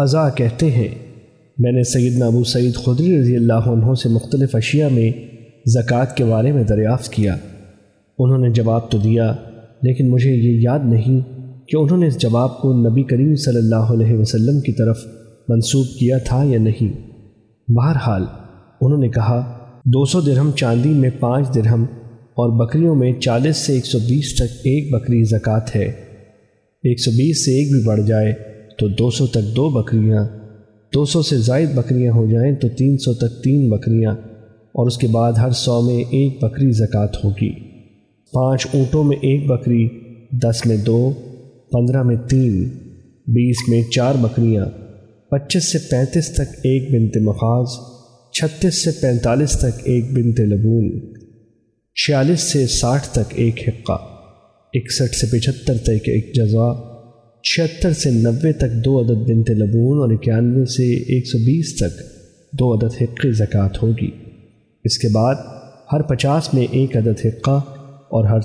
قضا کہتے ہیں۔ میں نے سیدنا ابو سعید خدری رضی اللہ عنہ سے مختلف اشیاء میں زکوٰۃ کے بارے میں دریافت کیا۔ انہوں نے جواب تو دیا، لیکن مجھے یہ یاد نہیں کہ انہوں نے اس جواب کو نبی کریم صلی اللہ علیہ وسلم کی طرف منسوب کیا تھا یا نہیں۔ بہرحال، انہوں نے کہا، دو سو درہم چاندی میں پانچ درہم اور بکریوں میں چالیس سے ایک سو بیس تک ایک بکری زکوٰۃ ہے۔ ایک سو بیس سے ایک بھی بڑھ جائے تو دو سو تک دو بکریاں، دو سو سے زائد بکریاں ہو جائیں تو تین سو تک تین بکریاں، اور اس کے بعد ہر سو میں ایک بکری زکوٰۃ ہوگی۔ پانچ اونٹوں میں ایک بکری، دس میں دو، پندرہ میں تین، بیس میں چار بکریاں، پچیس سے پینتیس تک ایک بنت مخاذ، چھتیس سے پینتالیس تک ایک بنتے لبون، چھیالیس سے ساٹھ تک ایک حقہ، اکسٹھ سے پچہتر تک ایک جذبہ ایک بنت لبون چھیالیس سے ساٹھ تک ایک حقہ اکسٹھ سے پچہتر تک ایک جزا چھہتر سے نوے تک دو عدد بنت لبون اور اکیانوے سے ایک سو بیس تک دو عدد حقے زکوٰۃ ہوگی۔ اس کے بعد ہر پچاس میں ایک عدد حقہ اور ہر